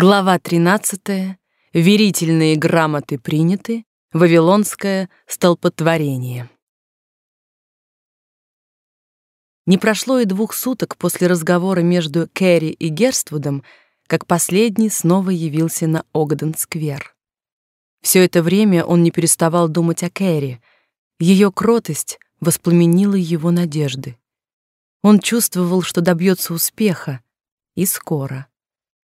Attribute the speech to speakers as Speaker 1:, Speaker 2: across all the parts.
Speaker 1: Глава 13. Верительные грамоты приняты. Вавилонское столпотворение. Не прошло и двух суток после разговора между Кэрри и Герствудом, как последний снова явился на Огден-сквер. Все это время он не переставал думать о Кэрри. Ее кротость воспламенила его надежды. Он чувствовал, что добьется успеха, и скоро.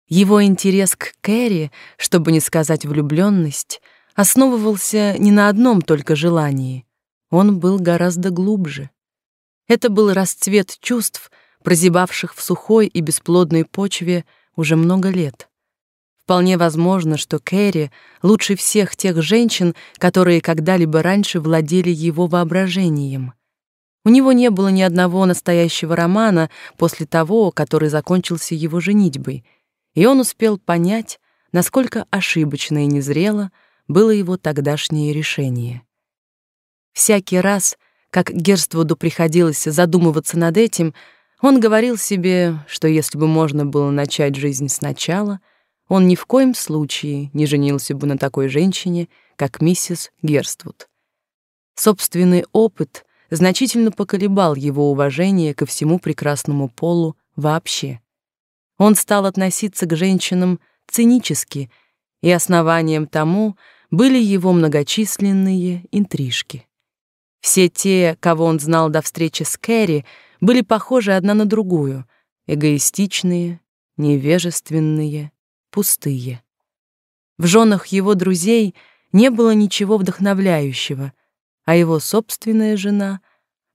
Speaker 1: Его интерес к Кэрри, чтобы не сказать влюбленность, основывался не на одном только желании. Он был гораздо глубже. Это был расцвет чувств, прозябавших в сухой и бесплодной почве уже много лет. Вполне возможно, что Кэрри лучше всех тех женщин, которые когда-либо раньше владели его воображением. У него не было ни одного настоящего романа после того, который закончился его женитьбой — и он успел понять, насколько ошибочно и незрело было его тогдашнее решение. Всякий раз, как Герствуду приходилось задумываться над этим, он говорил себе, что если бы можно было начать жизнь сначала, он ни в коем случае не женился бы на такой женщине, как миссис Герствуд. Собственный опыт значительно поколебал его уважение ко всему прекрасному полу вообще. Он стал относиться к женщинам цинически, и основанием тому были его многочисленные интрижки. Все те, кого он знал до встречи с Кэрри, были похожи одна на другую, эгоистичные, невежественные, пустые. В женах его друзей не было ничего вдохновляющего, а его собственная жена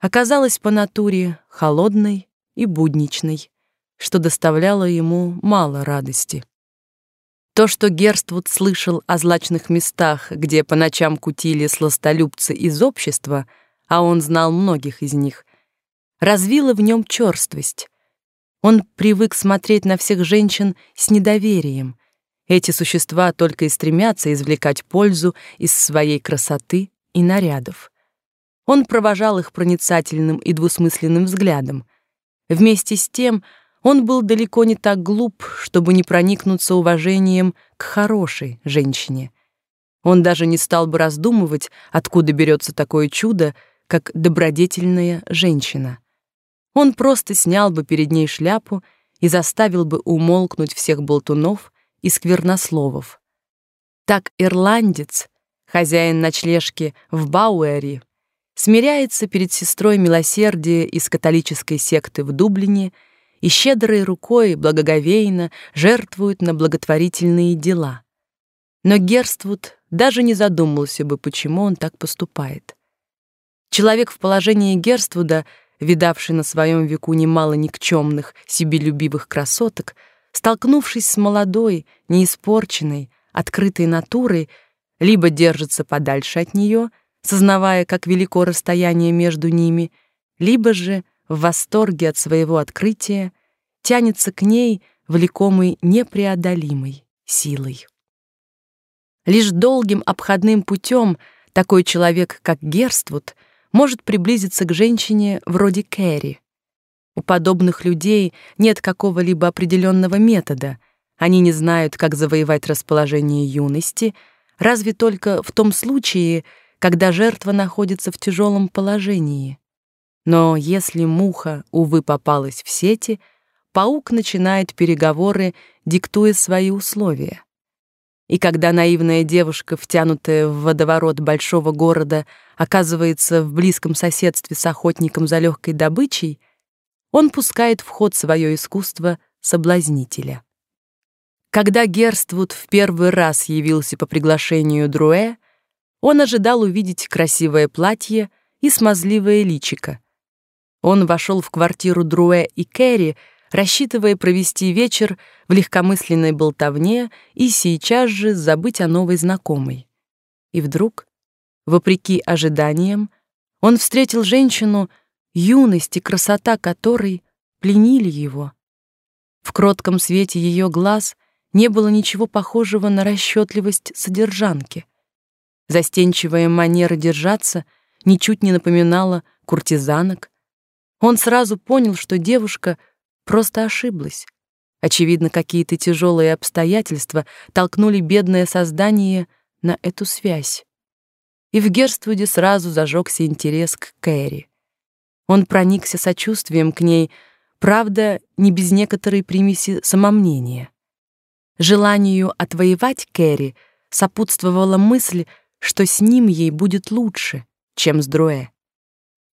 Speaker 1: оказалась по натуре холодной и будничной что доставляло ему мало радости. То, что Герствуд слышал о злачных местах, где по ночам кутили сластолюбцы из общества, а он знал многих из них, развило в нем черствость. Он привык смотреть на всех женщин с недоверием. Эти существа только и стремятся извлекать пользу из своей красоты и нарядов. Он провожал их проницательным и двусмысленным взглядом. Вместе с тем он был далеко не так глуп, чтобы не проникнуться уважением к хорошей женщине. Он даже не стал бы раздумывать, откуда берется такое чудо, как добродетельная женщина. Он просто снял бы перед ней шляпу и заставил бы умолкнуть всех болтунов и сквернословов. Так ирландец, хозяин ночлежки в Бауэри, смиряется перед сестрой милосердия из католической секты в Дублине и щедрой рукой благоговейно жертвуют на благотворительные дела. Но Герствуд даже не задумался бы, почему он так поступает. Человек в положении Герствуда, видавший на своем веку немало никчемных, себелюбивых красоток, столкнувшись с молодой, неиспорченной, открытой натурой, либо держится подальше от нее, сознавая, как велико расстояние между ними, либо же в восторге от своего открытия, тянется к ней, влекомый непреодолимой силой. Лишь долгим обходным путем такой человек, как Герствуд, может приблизиться к женщине вроде Кэрри. У подобных людей нет какого-либо определенного метода. Они не знают, как завоевать расположение юности, разве только в том случае, когда жертва находится в тяжелом положении. Но если муха, увы, попалась в сети, паук начинает переговоры, диктуя свои условия. И когда наивная девушка, втянутая в водоворот большого города, оказывается в близком соседстве с охотником за легкой добычей, он пускает в ход свое искусство соблазнителя. Когда Герствуд в первый раз явился по приглашению Друэ, он ожидал увидеть красивое платье и смазливое личико, он вошел в квартиру Друэ и Кэрри, рассчитывая провести вечер в легкомысленной болтовне и сейчас же забыть о новой знакомой. И вдруг, вопреки ожиданиям, он встретил женщину, юность и красота которой пленили его. В кротком свете ее глаз не было ничего похожего на расчетливость содержанки. Застенчивая манера держаться ничуть не напоминала куртизанок, он сразу понял, что девушка просто ошиблась. Очевидно, какие-то тяжелые обстоятельства толкнули бедное создание на эту связь. И в Герствуде сразу зажегся интерес к Кэрри. Он проникся сочувствием к ней, правда, не без некоторой примеси самомнения. Желанию отвоевать Кэрри сопутствовала мысль, что с ним ей будет лучше, чем с Друэ.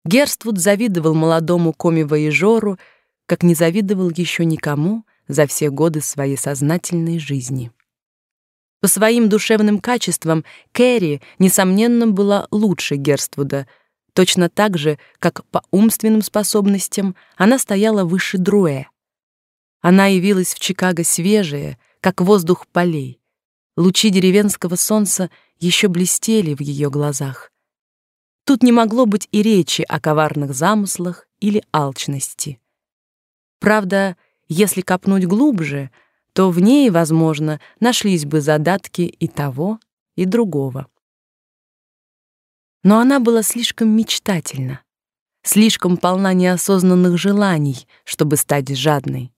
Speaker 1: Герствуд завидовал молодому коми-воежору, как не завидовал еще никому за все годы своей сознательной жизни. По своим душевным качествам Кэрри, несомненно, была лучше Герствуда, точно так же, как по умственным способностям она стояла выше Друэ. Она явилась в Чикаго свежая, как воздух полей. Лучи деревенского солнца еще блестели в ее глазах. Тут не могло быть и речи о коварных замыслах или алчности. Правда, если копнуть глубже, то в ней, возможно, нашлись бы задатки и того, и другого. Но она была слишком мечтательна, слишком полна неосознанных желаний, чтобы стать жадной.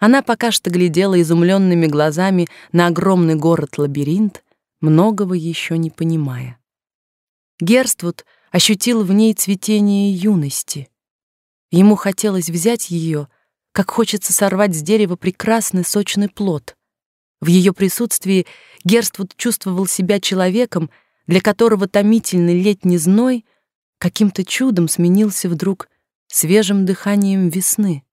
Speaker 1: Она пока что глядела изумленными глазами на огромный город-лабиринт, многого еще не понимая. Герствуд ощутил в ней цветение юности. Ему хотелось взять ее, как хочется сорвать с дерева прекрасный сочный плод. В ее присутствии Герствуд чувствовал себя человеком, для которого томительный летний зной каким-то чудом сменился вдруг свежим дыханием весны.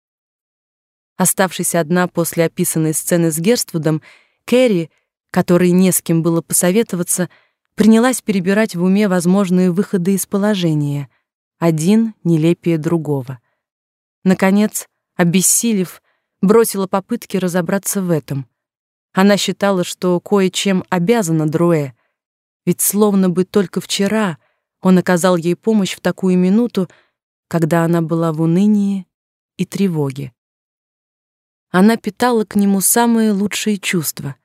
Speaker 1: Оставшись одна после описанной сцены с Герствудом, Кэрри, которой не с кем было посоветоваться, принялась перебирать в уме возможные выходы из положения, один нелепее другого. Наконец, обессилев, бросила попытки разобраться в этом. Она считала, что кое-чем обязана Друэ, ведь словно бы только вчера он оказал ей помощь в такую минуту, когда она была в унынии и тревоге. Она питала к нему самые лучшие чувства.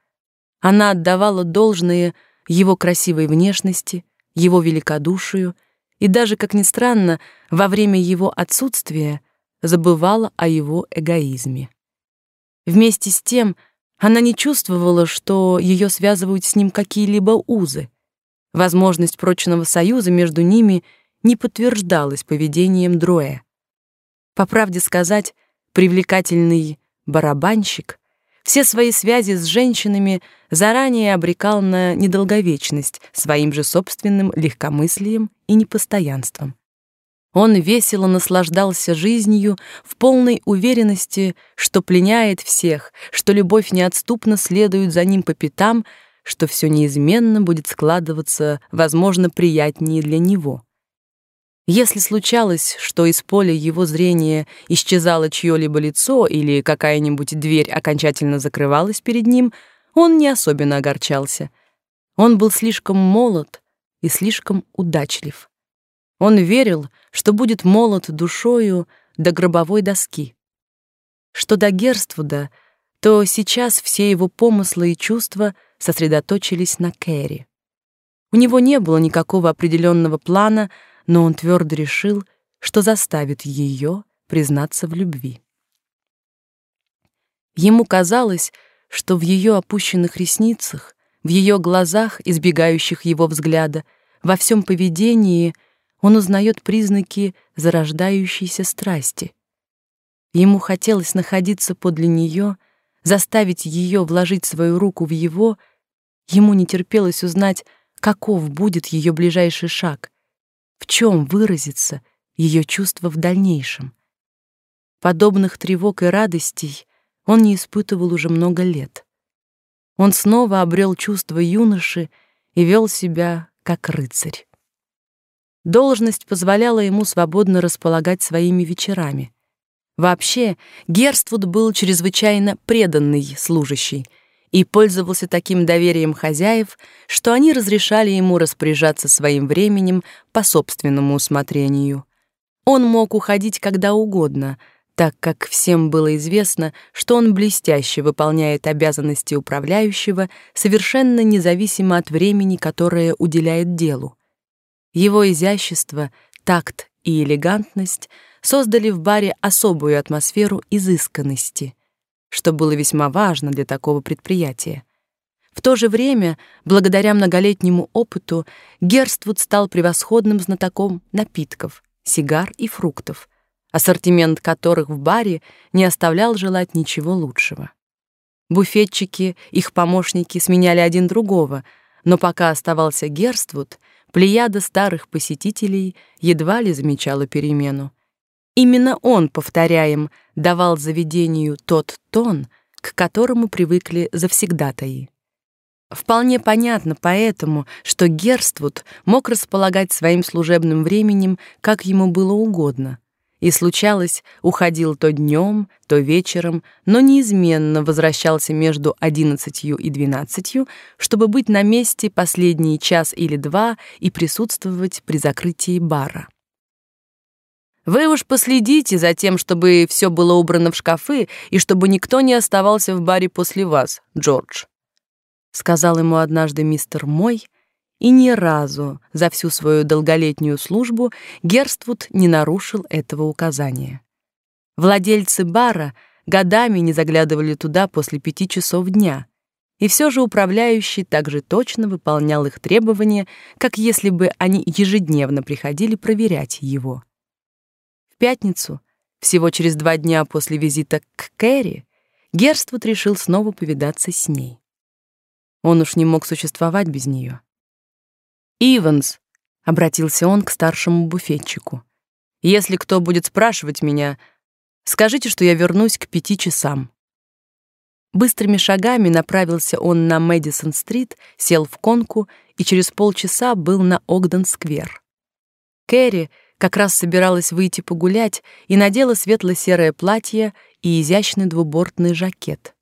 Speaker 1: Она отдавала должное его красивой внешности, его великодушию и даже, как ни странно, во время его отсутствия забывала о его эгоизме. Вместе с тем она не чувствовала, что ее связывают с ним какие-либо узы. Возможность прочного союза между ними не подтверждалась поведением Дроя. По правде сказать, привлекательный барабанщик все свои связи с женщинами заранее обрекал на недолговечность своим же собственным легкомыслием и непостоянством. Он весело наслаждался жизнью в полной уверенности, что пленяет всех, что любовь неотступно следует за ним по пятам, что все неизменно будет складываться, возможно, приятнее для него. Если случалось, что из поля его зрения исчезало чье-либо лицо или какая-нибудь дверь окончательно закрывалась перед ним, он не особенно огорчался. Он был слишком молод и слишком удачлив. Он верил, что будет молод душою до гробовой доски. Что до Герствуда, то сейчас все его помыслы и чувства сосредоточились на Кэрри. У него не было никакого определенного плана — но он твердо решил, что заставит ее признаться в любви. Ему казалось, что в ее опущенных ресницах, в ее глазах, избегающих его взгляда, во всем поведении он узнает признаки зарождающейся страсти. Ему хотелось находиться подле нее, заставить ее вложить свою руку в его, ему не терпелось узнать, каков будет ее ближайший шаг, в чем выразится ее чувство в дальнейшем. Подобных тревог и радостей он не испытывал уже много лет. Он снова обрел чувство юноши и вел себя как рыцарь. Должность позволяла ему свободно располагать своими вечерами. Вообще, Герствуд был чрезвычайно преданный служащий — и пользовался таким доверием хозяев, что они разрешали ему распоряжаться своим временем по собственному усмотрению. Он мог уходить когда угодно, так как всем было известно, что он блестяще выполняет обязанности управляющего, совершенно независимо от времени, которое уделяет делу. Его изящество, такт и элегантность создали в баре особую атмосферу изысканности — что было весьма важно для такого предприятия. В то же время, благодаря многолетнему опыту, Герствуд стал превосходным знатоком напитков, сигар и фруктов, ассортимент которых в баре не оставлял желать ничего лучшего. Буфетчики, их помощники сменяли один другого, но пока оставался Герствуд, плеяда старых посетителей едва ли замечала перемену. Именно он, повторяем, давал заведению тот тон, к которому привыкли завсегдатаи. Вполне понятно поэтому, что Герствуд мог располагать своим служебным временем, как ему было угодно. И случалось, уходил то днем, то вечером, но неизменно возвращался между одиннадцатью и двенадцатью, чтобы быть на месте последний час или два и присутствовать при закрытии бара. Вы уж последите за тем, чтобы все было убрано в шкафы и чтобы никто не оставался в баре после вас, Джордж сказал ему однажды мистер Мой, и ни разу за всю свою долголетнюю службу Герствуд не нарушил этого указания. Владельцы бара годами не заглядывали туда после пяти часов дня, и все же управляющий также точно выполнял их требования, как если бы они ежедневно приходили проверять его. Пятницу, всего через два дня после визита к Кэрри, Герствуд решил снова повидаться с ней. Он уж не мог существовать без нее. «Иванс», — обратился он к старшему буфетчику, — «если кто будет спрашивать меня, скажите, что я вернусь к пяти часам». Быстрыми шагами направился он на Мэдисон-стрит, сел в конку и через полчаса был на Огден-сквер. Кэрри как раз собиралась выйти погулять и надела светло-серое платье и изящный двубортный жакет.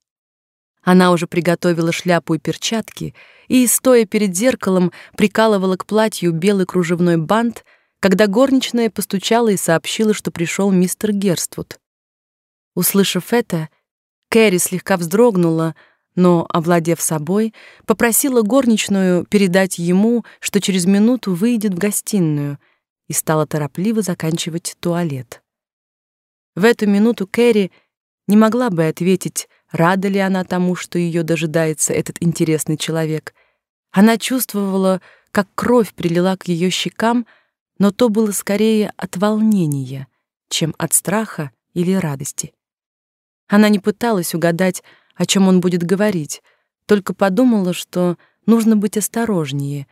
Speaker 1: Она уже приготовила шляпу и перчатки и, стоя перед зеркалом, прикалывала к платью белый кружевной бант, когда горничная постучала и сообщила, что пришел мистер Герствуд. Услышав это, Кэрри слегка вздрогнула, но, овладев собой, попросила горничную передать ему, что через минуту выйдет в гостиную, и стала торопливо заканчивать туалет. В эту минуту Кэрри не могла бы ответить, Рада ли она тому, что ее дожидается этот интересный человек? Она чувствовала, как кровь прилила к ее щекам, но то было скорее от волнения, чем от страха или радости. Она не пыталась угадать, о чем он будет говорить, только подумала, что нужно быть осторожнее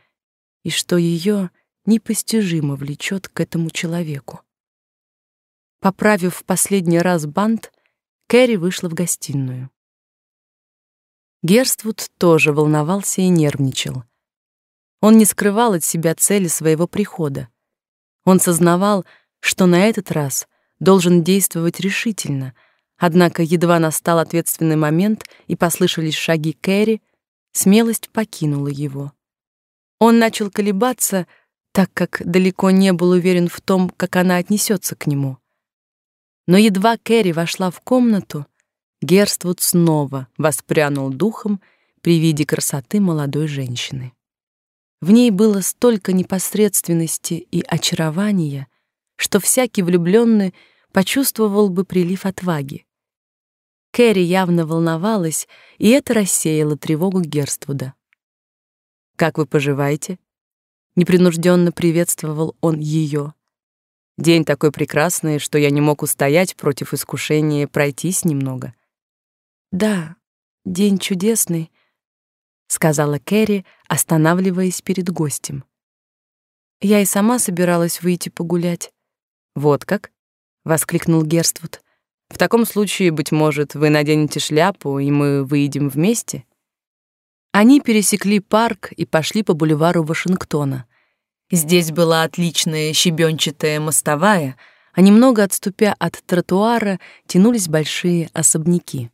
Speaker 1: и что ее непостижимо влечет к этому человеку. Поправив в последний раз бант, Кэрри вышла в гостиную. Герствуд тоже волновался и нервничал. Он не скрывал от себя цели своего прихода. Он сознавал, что на этот раз должен действовать решительно, однако едва настал ответственный момент и послышались шаги Кэрри, смелость покинула его. Он начал колебаться, так как далеко не был уверен в том, как она отнесется к нему. Но едва Кэрри вошла в комнату, Герствуд снова воспрянул духом при виде красоты молодой женщины. В ней было столько непосредственности и очарования, что всякий влюбленный почувствовал бы прилив отваги. Кэрри явно волновалась, и это рассеяло тревогу Герствуда. «Как вы поживаете?» Непринужденно приветствовал он ее. День такой прекрасный, что я не мог устоять против искушения пройтись немного. Да, день чудесный, сказала Кэрри, останавливаясь перед гостем. Я и сама собиралась выйти погулять. Вот как? воскликнул Герствуд. В таком случае, быть может, вы наденете шляпу, и мы выйдем вместе. Они пересекли парк и пошли по бульвару Вашингтона. Здесь была отличная щебенчатая мостовая, а немного отступя от тротуара тянулись большие особняки.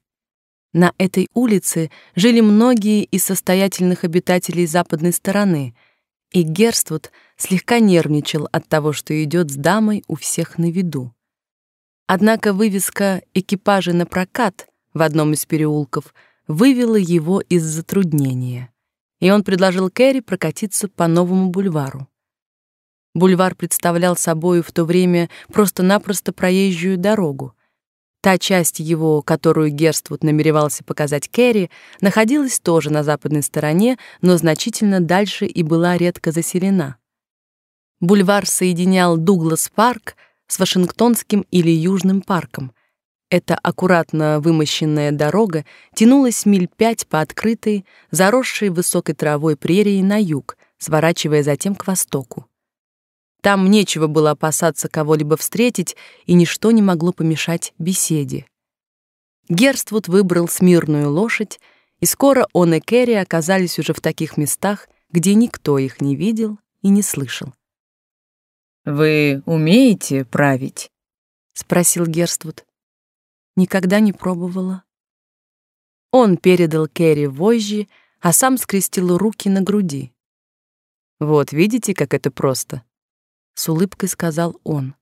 Speaker 1: На этой улице жили многие из состоятельных обитателей западной стороны, и Герствуд слегка нервничал от того, что идет с дамой у всех на виду. Однако вывеска «Экипажи на прокат» в одном из переулков вывела его из затруднения, и он предложил Кэрри прокатиться по новому бульвару. Бульвар представлял собой в то время просто-напросто проезжую дорогу, Та часть его, которую Герствуд намеревался показать Кэрри, находилась тоже на западной стороне, но значительно дальше и была редко заселена. Бульвар соединял Дуглас-парк с Вашингтонским или Южным парком. Эта аккуратно вымощенная дорога тянулась миль пять по открытой, заросшей высокой травой прерии на юг, сворачивая затем к востоку. Там нечего было опасаться кого-либо встретить, и ничто не могло помешать беседе. Герствуд выбрал смирную лошадь, и скоро он и Кэрри оказались уже в таких местах, где никто их не видел и не слышал.
Speaker 2: «Вы умеете править?» — спросил Герствуд.
Speaker 1: «Никогда не пробовала». Он передал Кэрри вожжи, а сам скрестил руки на груди.
Speaker 2: «Вот видите, как это просто?»
Speaker 1: с улыбкой сказал он.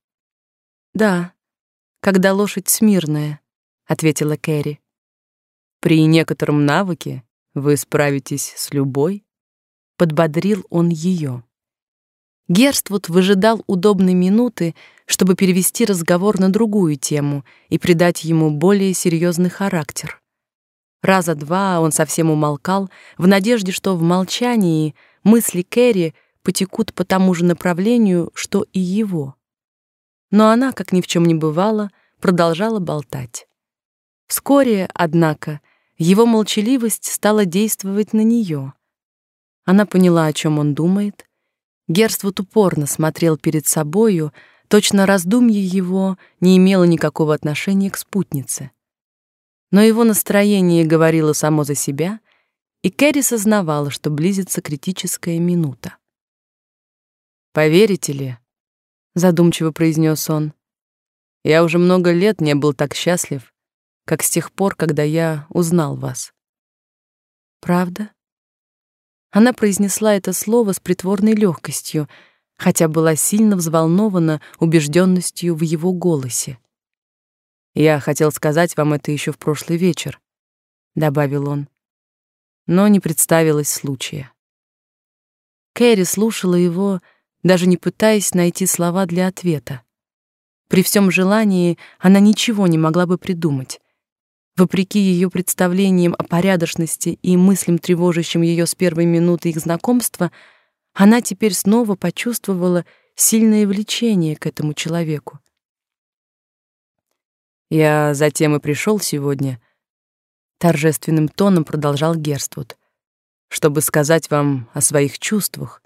Speaker 1: Да, когда лошадь смирная, ответила Кэрри.
Speaker 2: При некотором навыке вы справитесь с любой,
Speaker 1: подбодрил он ее. Герствуд выжидал удобной минуты, чтобы перевести разговор на другую тему и придать ему более серьезный характер. Раза два он совсем умолкал в надежде, что в молчании мысли Кэрри потекут по тому же направлению, что и его. Но она, как ни в чем не бывало, продолжала болтать. Вскоре, однако, его молчаливость стала действовать на нее. Она поняла, о чем он думает. Герствуд упорно смотрел перед собою, точно раздумье его не имело никакого отношения к спутнице. Но его настроение говорило само за себя, и Кэрри сознавала, что близится критическая минута.
Speaker 2: Поверите ли, задумчиво произнес он. Я уже много лет не был так счастлив, как с тех пор, когда я узнал вас.
Speaker 1: Правда? Она произнесла это слово с притворной легкостью, хотя была сильно взволнована убежденностью в его голосе.
Speaker 2: Я хотел сказать вам это еще в прошлый вечер, добавил он. Но не представилось случая.
Speaker 1: Кэрри слушала его, даже не пытаясь найти слова для ответа. При всем желании она ничего не могла бы придумать. Вопреки ее представлениям о порядочности и мыслям, тревожащим ее с первой минуты их знакомства, она теперь снова почувствовала сильное влечение к этому человеку.
Speaker 2: Я затем и пришел сегодня, торжественным тоном продолжал Герствуд, чтобы сказать вам о своих чувствах,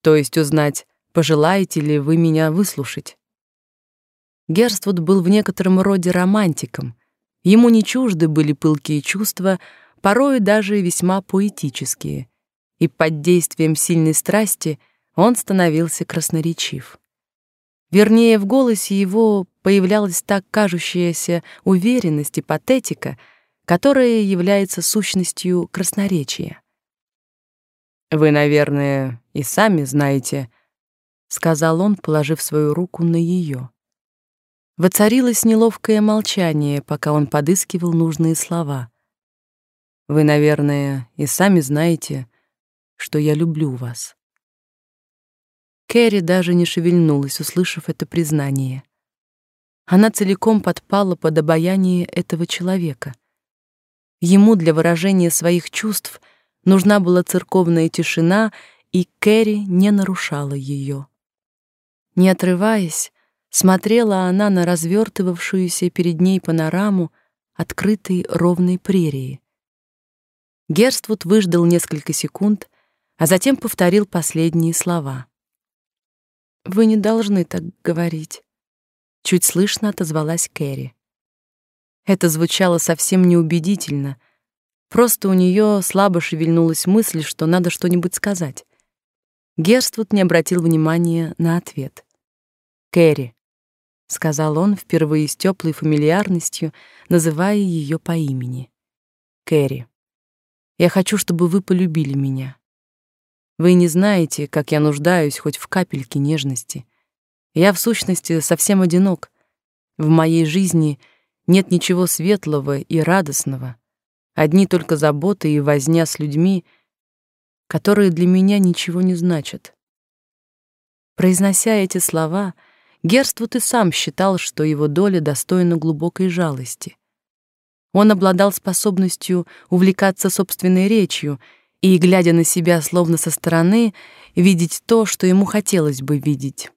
Speaker 2: то есть узнать, пожелаете ли вы меня выслушать.
Speaker 1: Герствуд был в некотором роде романтиком. Ему не чужды были пылкие чувства, порой даже весьма поэтические, и под действием сильной страсти он становился красноречив. Вернее, в голосе его появлялась так кажущаяся уверенность и патетика, которая является сущностью красноречия.
Speaker 2: Вы, наверное, и сами знаете, сказал он, положив свою руку на ее.
Speaker 1: Воцарилось неловкое молчание, пока он подыскивал нужные слова.
Speaker 2: Вы, наверное, и сами знаете, что я люблю вас.
Speaker 1: Кэрри даже не шевельнулась, услышав это признание. Она целиком подпала под обаяние этого человека. Ему для выражения своих чувств — Нужна была церковная тишина, и Кэрри не нарушала ее. Не отрываясь, смотрела она на развертывавшуюся перед ней панораму открытой ровной прерии. Герствуд выждал несколько секунд, а затем повторил последние слова. «Вы не должны так говорить», — чуть слышно отозвалась Кэрри. Это звучало совсем неубедительно, Просто у нее слабо шевельнулась мысль, что надо что-нибудь сказать. Герствуд не обратил внимания на ответ. «Кэрри», — сказал он впервые с теплой фамильярностью, называя ее по имени. «Кэрри, я хочу, чтобы вы полюбили меня. Вы не знаете, как я нуждаюсь хоть в капельке нежности. Я, в сущности, совсем одинок. В моей жизни нет ничего светлого и радостного» Одни только заботы и возня с людьми, которые для меня ничего не значат. Произнося эти слова, Герствуд и сам считал, что его доля достойна глубокой жалости. Он обладал способностью увлекаться собственной речью и, глядя на себя словно со стороны, видеть то, что ему хотелось бы видеть.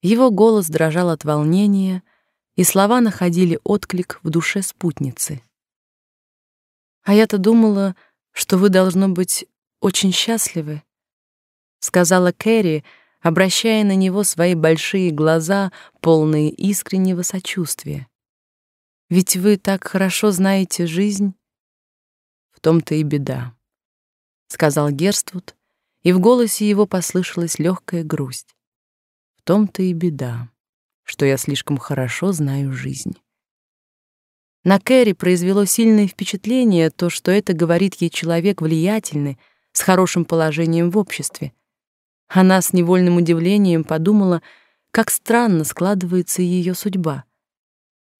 Speaker 1: Его голос дрожал от волнения, и слова находили отклик в душе спутницы. «А я-то думала, что вы, должно быть, очень счастливы», — сказала Кэрри, — обращая на него свои большие глаза, полные искреннего сочувствия. Ведь вы так хорошо знаете жизнь. В том-то и беда, сказал Герствуд, и в голосе его послышалась легкая грусть. В том-то и беда, что я слишком хорошо знаю жизнь. На Кэрри произвело сильное впечатление то, что это говорит ей человек влиятельный, с хорошим положением в обществе — она с невольным удивлением подумала, как странно складывается ее судьба.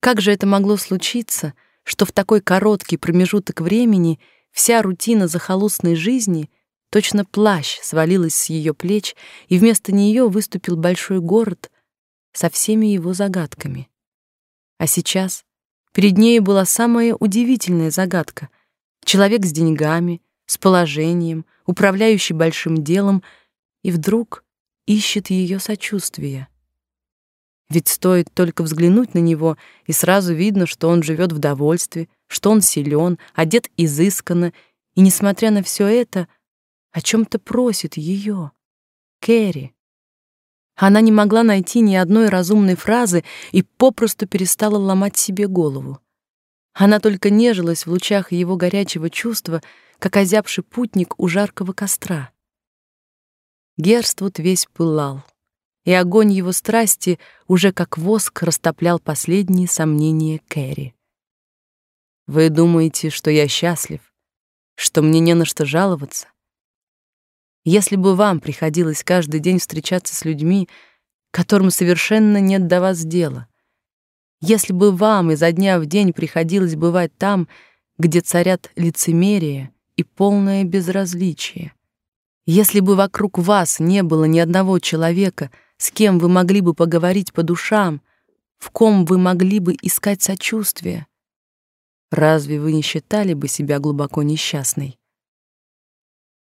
Speaker 1: Как же это могло случиться, что в такой короткий промежуток времени вся рутина захолустной жизни, точно плащ, свалилась с ее плеч, и вместо нее выступил большой город со всеми его загадками. А сейчас перед ней была самая удивительная загадка — человек с деньгами, с положением, управляющий большим делом — и вдруг ищет ее сочувствия. Ведь стоит только взглянуть на него, и сразу видно, что он живет в довольстве, что он силен, одет изысканно, и, несмотря на все это, о чем то просит ее, Кэрри. Она не могла найти ни одной разумной фразы и попросту перестала ломать себе голову. Она только нежилась в лучах его горячего чувства, как озябший путник у жаркого костра. Герствуд весь пылал, и огонь его страсти уже как воск растоплял последние сомнения Кэрри. Вы думаете, что я счастлив, что мне не на что жаловаться? Если бы вам приходилось каждый день встречаться с людьми, которым совершенно нет до вас дела, если бы вам изо дня в день приходилось бывать там, где царят лицемерие и полное безразличие, если бы вокруг вас не было ни одного человека, с кем вы могли бы поговорить по душам, в ком вы могли бы искать сочувствие, разве вы не считали бы себя глубоко несчастной?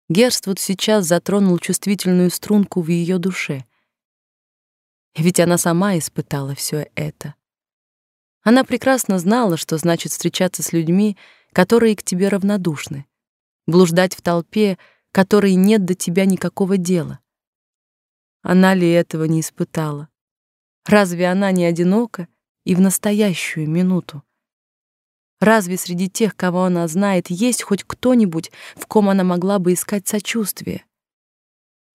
Speaker 1: Герствуд сейчас затронул чувствительную струнку в ее душе. Ведь она сама испытала все это. Она прекрасно знала, что значит встречаться с людьми, которые к тебе равнодушны, блуждать в толпе — которой нет до тебя никакого дела. Она ли этого не испытала? Разве она не одинока и в настоящую минуту? Разве среди тех, кого она знает, есть хоть кто-нибудь, в ком она могла бы искать сочувствие?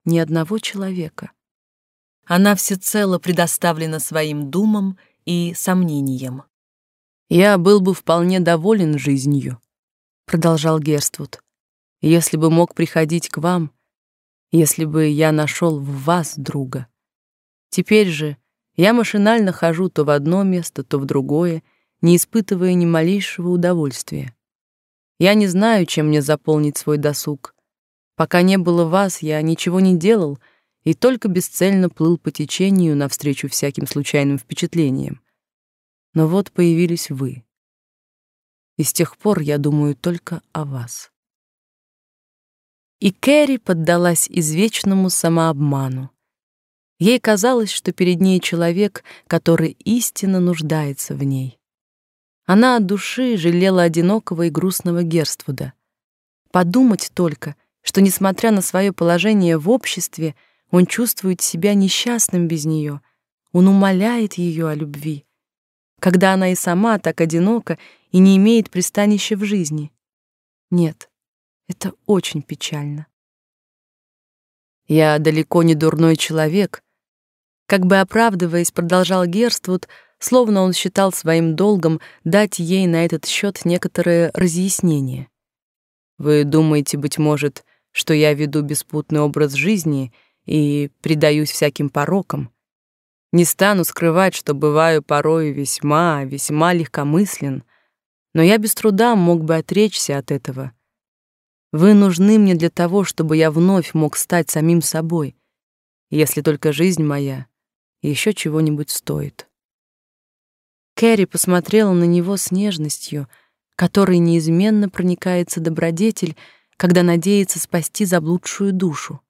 Speaker 1: Ни одного человека. Она всецело предоставлена своим думам и сомнениям. «Я был бы вполне доволен жизнью», — продолжал Герствуд, если бы мог приходить к вам, если бы я нашел в вас друга. Теперь же я машинально хожу то в одно место, то в другое, не испытывая ни малейшего удовольствия. Я не знаю, чем мне заполнить свой досуг. Пока не было вас, я ничего не делал и только бесцельно плыл по течению навстречу всяким случайным впечатлениям. Но вот появились вы. И с тех пор я думаю только о вас. И Кэрри поддалась извечному самообману. Ей казалось, что перед ней человек, который истинно нуждается в ней. Она от души жалела одинокого и грустного Герствуда. Подумать только, что, несмотря на свое положение в обществе, он чувствует себя несчастным без нее, он умоляет ее о любви, когда она и сама так одинока и не имеет пристанища в жизни. Нет, это очень печально. Я далеко не дурной человек, как бы оправдываясь, продолжал Герствуд, словно он считал своим долгом дать ей на этот счет некоторое разъяснение. Вы думаете, быть может, что я веду беспутный образ жизни и предаюсь всяким порокам? Не стану скрывать, что бываю порой весьма, весьма легкомыслен, но я без труда мог бы отречься от этого вы нужны мне для того, чтобы я вновь мог стать самим собой, если только жизнь моя
Speaker 2: еще чего-нибудь стоит. Кэрри посмотрела на него с нежностью, которой неизменно проникается добродетель, когда надеется спасти заблудшую душу.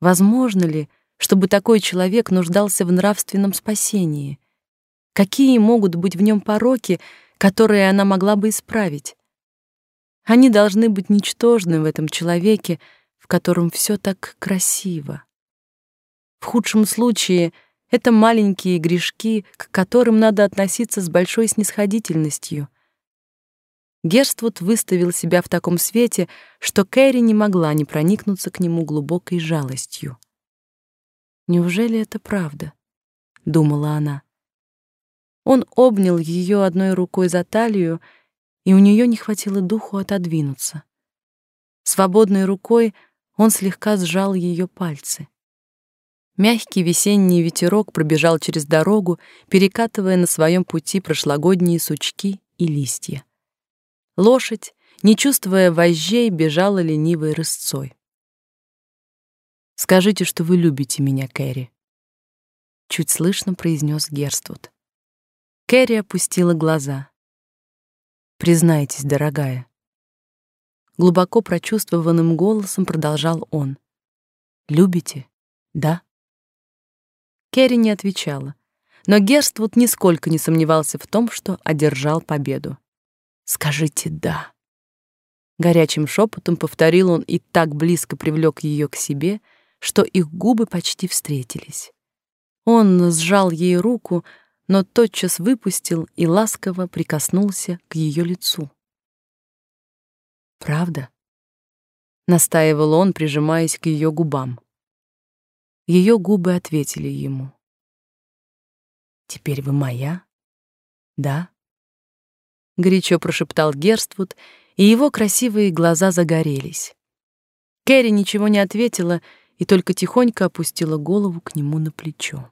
Speaker 2: Возможно ли, чтобы такой человек нуждался в нравственном спасении? Какие могут быть в нем пороки, которые она могла бы исправить? Они должны быть ничтожны в этом человеке, в котором все так красиво. В худшем случае это маленькие грешки, к которым надо относиться с большой снисходительностью. Герствуд выставил себя в таком свете, что Кэрри не могла не проникнуться к нему глубокой жалостью. Неужели это правда? думала она. Он обнял ее одной рукой за талию, и у нее не хватило духу отодвинуться. Свободной рукой он слегка сжал ее пальцы. Мягкий весенний ветерок пробежал через дорогу, перекатывая на своем пути прошлогодние сучки и листья. Лошадь, не чувствуя вожжей, бежала ленивой рысцой. Скажите, что вы любите меня, Кэрри, чуть слышно произнес Герствуд. Кэрри опустила глаза. Признайтесь, дорогая. Глубоко прочувствованным голосом продолжал он. Любите? Да? Кэрри не отвечала, но Герствуд нисколько не сомневался в том, что одержал победу. Скажите «да». Горячим шепотом повторил он и так близко привлек ее к себе, что их губы почти встретились. Он сжал ей руку, но тотчас выпустил и ласково прикоснулся к ее лицу. «Правда?» — настаивал он, прижимаясь к ее губам. Ее губы ответили ему. «Теперь вы моя? Да?» горячо прошептал Герствуд, и его красивые глаза загорелись. Кэрри ничего не ответила и только тихонько опустила голову к нему на плечо.